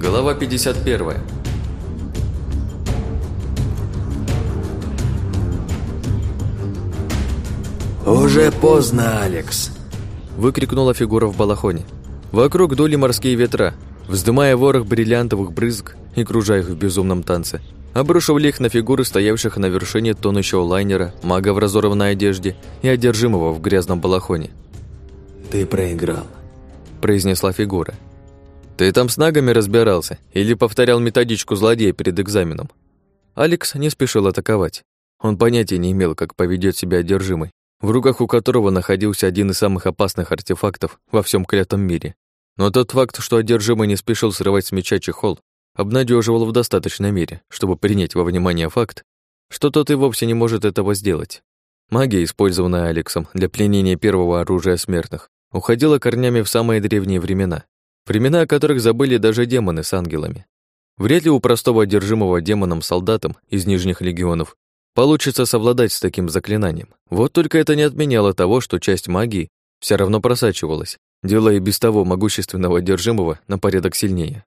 Глава 51. «Уже поздно, Алекс!» Выкрикнула фигура в балахоне. Вокруг дули морские ветра, вздымая ворох бриллиантовых брызг и кружа их в безумном танце. Обрушивали их на фигуры стоявших на вершине тонущего лайнера, мага в разорванной одежде и одержимого в грязном балахоне. «Ты проиграл», – произнесла фигура. «Ты там с нагами разбирался или повторял методичку злодея перед экзаменом?» Алекс не спешил атаковать. Он понятия не имел, как поведет себя одержимый, в руках у которого находился один из самых опасных артефактов во всем клятом мире. Но тот факт, что одержимый не спешил срывать с меча чехол, обнадеживал в достаточной мере, чтобы принять во внимание факт, что тот и вовсе не может этого сделать. Магия, использованная Алексом для пленения первого оружия смертных, уходила корнями в самые древние времена, Времена, о которых забыли даже демоны с ангелами. Вряд ли у простого одержимого демоном солдатом из нижних легионов получится совладать с таким заклинанием. Вот только это не отменяло того, что часть магии все равно просачивалась, делая без того могущественного одержимого на порядок сильнее.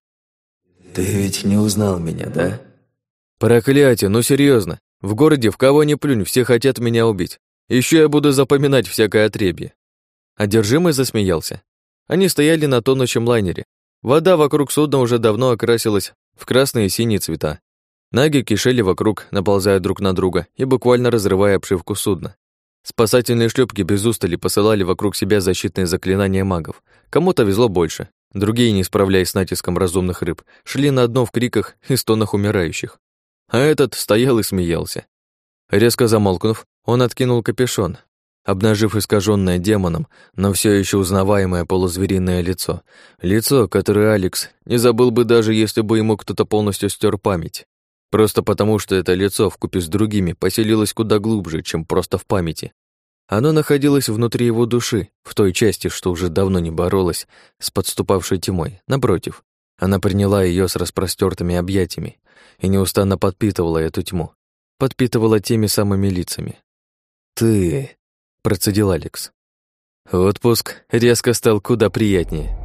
«Ты ведь не узнал меня, да?» «Проклятие, ну серьезно. В городе в кого ни плюнь, все хотят меня убить. Еще я буду запоминать всякое отребье». Одержимый засмеялся, они стояли на тонущем лайнере. Вода вокруг судна уже давно окрасилась в красные и синие цвета. Наги кишели вокруг, наползая друг на друга и буквально разрывая обшивку судна. Спасательные шлюпки без устали посылали вокруг себя защитные заклинания магов. Кому-то везло больше, другие, не справляясь с натиском разумных рыб, шли на дно в криках и стонах умирающих. А этот стоял и смеялся. Резко замолкнув, он откинул капюшон, обнажив искаженное демоном, но все еще узнаваемое полузвериное лицо. Лицо, которое Алекс не забыл бы даже, если бы ему кто-то полностью стер память. Просто потому, что это лицо вкупе с другими поселилось куда глубже, чем просто в памяти. Оно находилось внутри его души, в той части, что уже давно не боролась с подступавшей тьмой. Напротив, она приняла ее с распростертыми объятиями и неустанно подпитывала эту тьму. Подпитывала теми самыми лицами. «Ты...» процедил Алекс. Отпуск резко стал куда приятнее.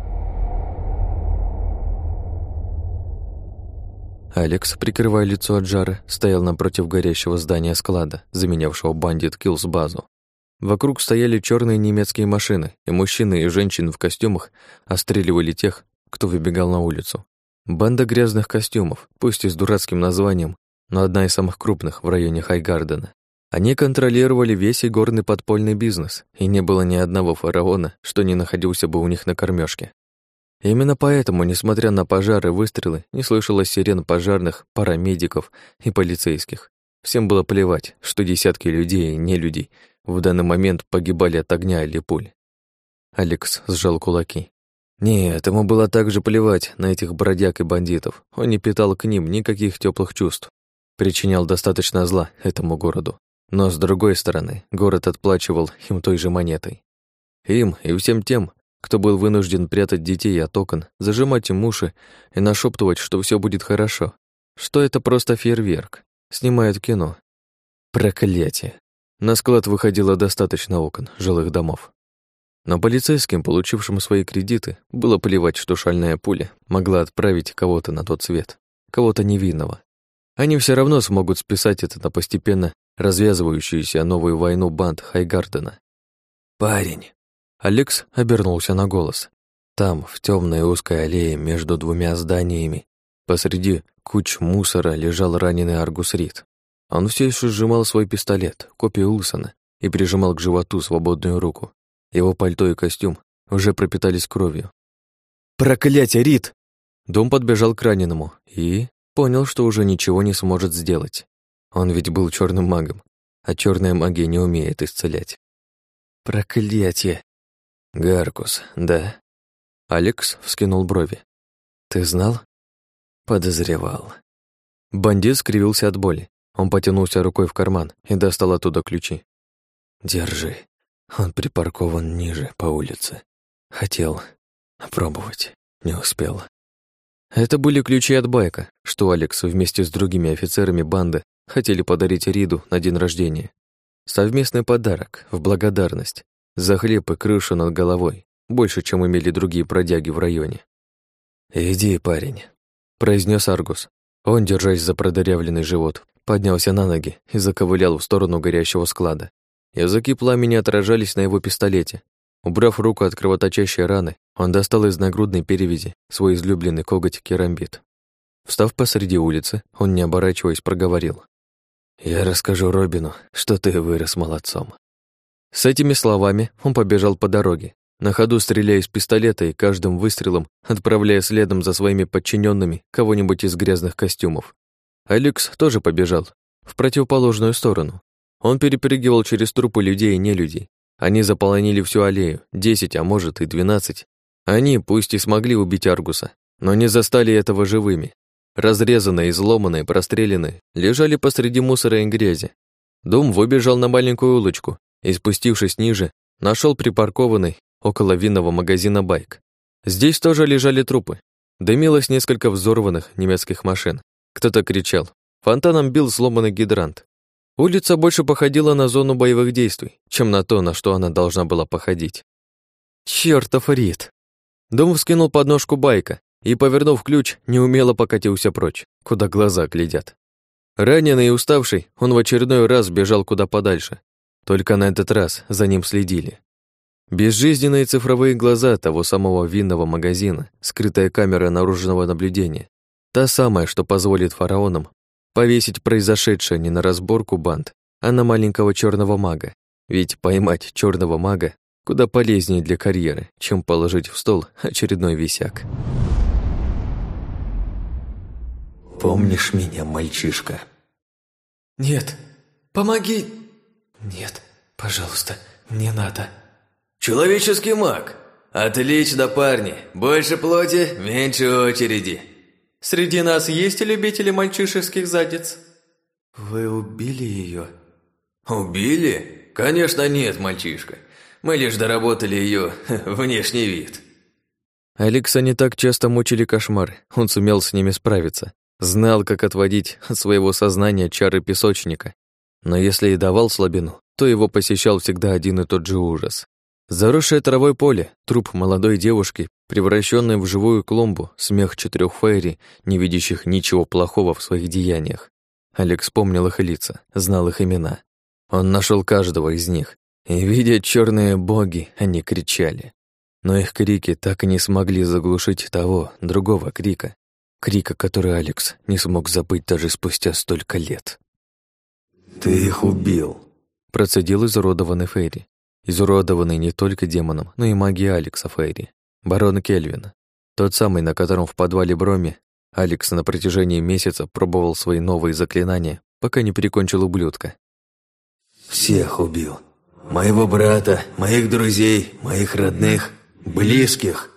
Алекс, прикрывая лицо от жара, стоял напротив горящего здания склада, заменявшего бандит Киллс базу. Вокруг стояли черные немецкие машины, и мужчины и женщины в костюмах остреливали тех, кто выбегал на улицу. Банда грязных костюмов, пусть и с дурацким названием, но одна из самых крупных в районе Хайгардена. Они контролировали весь игорный подпольный бизнес, и не было ни одного фараона, что не находился бы у них на кормежке. Именно поэтому, несмотря на пожары и выстрелы, не слышалось сирен пожарных, парамедиков и полицейских. Всем было плевать, что десятки людей и не людей в данный момент погибали от огня или пуль. Алекс сжал кулаки. Нет, ему было также плевать на этих бродяг и бандитов. Он не питал к ним никаких теплых чувств. Причинял достаточно зла этому городу. Но, с другой стороны, город отплачивал им той же монетой. Им и всем тем, кто был вынужден прятать детей от окон, зажимать им уши и нашептывать, что все будет хорошо, что это просто фейерверк, снимают кино. Проклятие. На склад выходило достаточно окон, жилых домов. Но полицейским, получившим свои кредиты, было плевать, что шальная пуля могла отправить кого-то на тот свет, кого-то невинного. Они все равно смогут списать это на постепенно развязывающуюся новую войну банд Хайгардена. «Парень!» Алекс обернулся на голос. Там, в темной узкой аллее между двумя зданиями, посреди куч мусора лежал раненый Аргус Рид. Он все еще сжимал свой пистолет, копию Улсона, и прижимал к животу свободную руку. Его пальто и костюм уже пропитались кровью. «Проклятие, Рид!» Дом подбежал к раненому и понял, что уже ничего не сможет сделать. Он ведь был черным магом, а черная магия не умеет исцелять. Проклятие! Гаркус, да. Алекс вскинул брови. Ты знал? Подозревал. Бандит скривился от боли. Он потянулся рукой в карман и достал оттуда ключи. Держи. Он припаркован ниже, по улице. Хотел пробовать, не успел. Это были ключи от байка, что Алекс вместе с другими офицерами банды Хотели подарить Риду на день рождения. Совместный подарок, в благодарность, за хлеб и крышу над головой, больше, чем имели другие бродяги в районе. «Иди, парень». произнес Аргус. Он, держась за продырявленный живот, поднялся на ноги и заковылял в сторону горящего склада. Языки пламени отражались на его пистолете. Убрав руку от кровоточащей раны, он достал из нагрудной перевязи свой излюбленный коготь керамбит. Встав посреди улицы, он, не оборачиваясь, проговорил. «Я расскажу Робину, что ты вырос молодцом». С этими словами он побежал по дороге, на ходу стреляя из пистолета и каждым выстрелом отправляя следом за своими подчиненными кого-нибудь из грязных костюмов. Алекс тоже побежал, в противоположную сторону. Он перепрыгивал через трупы людей и нелюдей. Они заполонили всю аллею, десять, а может и двенадцать. Они, пусть и смогли убить Аргуса, но не застали этого живыми. Разрезанные, изломанные, простреленные, лежали посреди мусора и грязи. Дом выбежал на маленькую улочку и, спустившись ниже, нашел припаркованный около винного магазина «Байк». Здесь тоже лежали трупы. Дымилось несколько взорванных немецких машин. Кто-то кричал. Фонтаном бил сломанный гидрант. Улица больше походила на зону боевых действий, чем на то, на что она должна была походить. Чёртов Рид! Дом вскинул подножку байка и, повернув ключ, неумело покатился прочь, куда глаза глядят. Раненый и уставший, он в очередной раз бежал куда подальше. Только на этот раз за ним следили. Безжизненные цифровые глаза того самого винного магазина, скрытая камера наружного наблюдения. Та самая, что позволит фараонам повесить произошедшее не на разборку банд, а на маленького черного мага. Ведь поймать черного мага куда полезнее для карьеры, чем положить в стол очередной висяк. Помнишь меня, мальчишка? Нет. Помоги. Нет, пожалуйста, не надо. Человеческий маг. Отлично, парни. Больше плоти, меньше очереди. Среди нас есть любители мальчишеских задниц? Вы убили ее? Убили? Конечно нет, мальчишка. Мы лишь доработали ее внешний вид. Алекса не так часто мучили кошмары, он сумел с ними справиться. Знал, как отводить от своего сознания чары песочника. Но если и давал слабину, то его посещал всегда один и тот же ужас. Заросшее травой поле, труп молодой девушки, превращенный в живую клумбу, смех четырех фейри, не видящих ничего плохого в своих деяниях. Алекс помнил их лица, знал их имена. Он нашел каждого из них, и, видя черные боги, они кричали. Но их крики так и не смогли заглушить того, другого крика. Крика, который Алекс не смог забыть даже спустя столько лет. «Ты их убил», — процедил изуродованный Фейри изуродованный не только демоном, но и магией Алекса Фейри, барон Кельвин, тот самый, на котором в подвале Броми Алекс на протяжении месяца пробовал свои новые заклинания, пока не перекончил ублюдка. «Всех убил. Моего брата, моих друзей, моих родных, близких».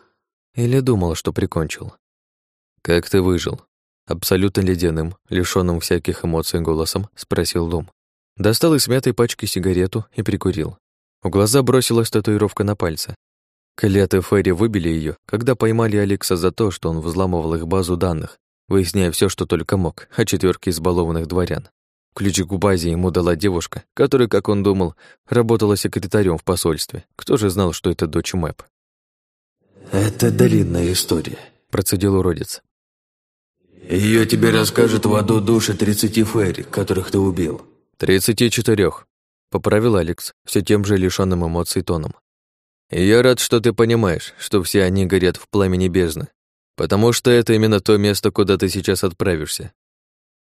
Или думал, что прикончил. «Как ты выжил?» Абсолютно ледяным, лишённым всяких эмоций голосом спросил Лум. Достал из смятой пачки сигарету и прикурил. В глаза бросилась татуировка на пальце. Клятые Ферри выбили ее, когда поймали Алекса за то, что он взламывал их базу данных, выясняя все, что только мог, о четверке избалованных дворян. Ключ к базе ему дала девушка, которая, как он думал, работала секретарем в посольстве. Кто же знал, что это дочь Мэп? «Это длинная история», — процедил уродец. Ее тебе расскажет в аду души тридцати фейри, которых ты убил». «Тридцати четырех», Поправил Алекс, все тем же лишенным эмоций тоном. «Я рад, что ты понимаешь, что все они горят в пламени бездны, потому что это именно то место, куда ты сейчас отправишься».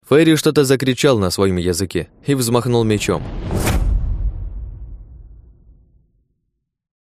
Фэри что-то закричал на своем языке и взмахнул мечом.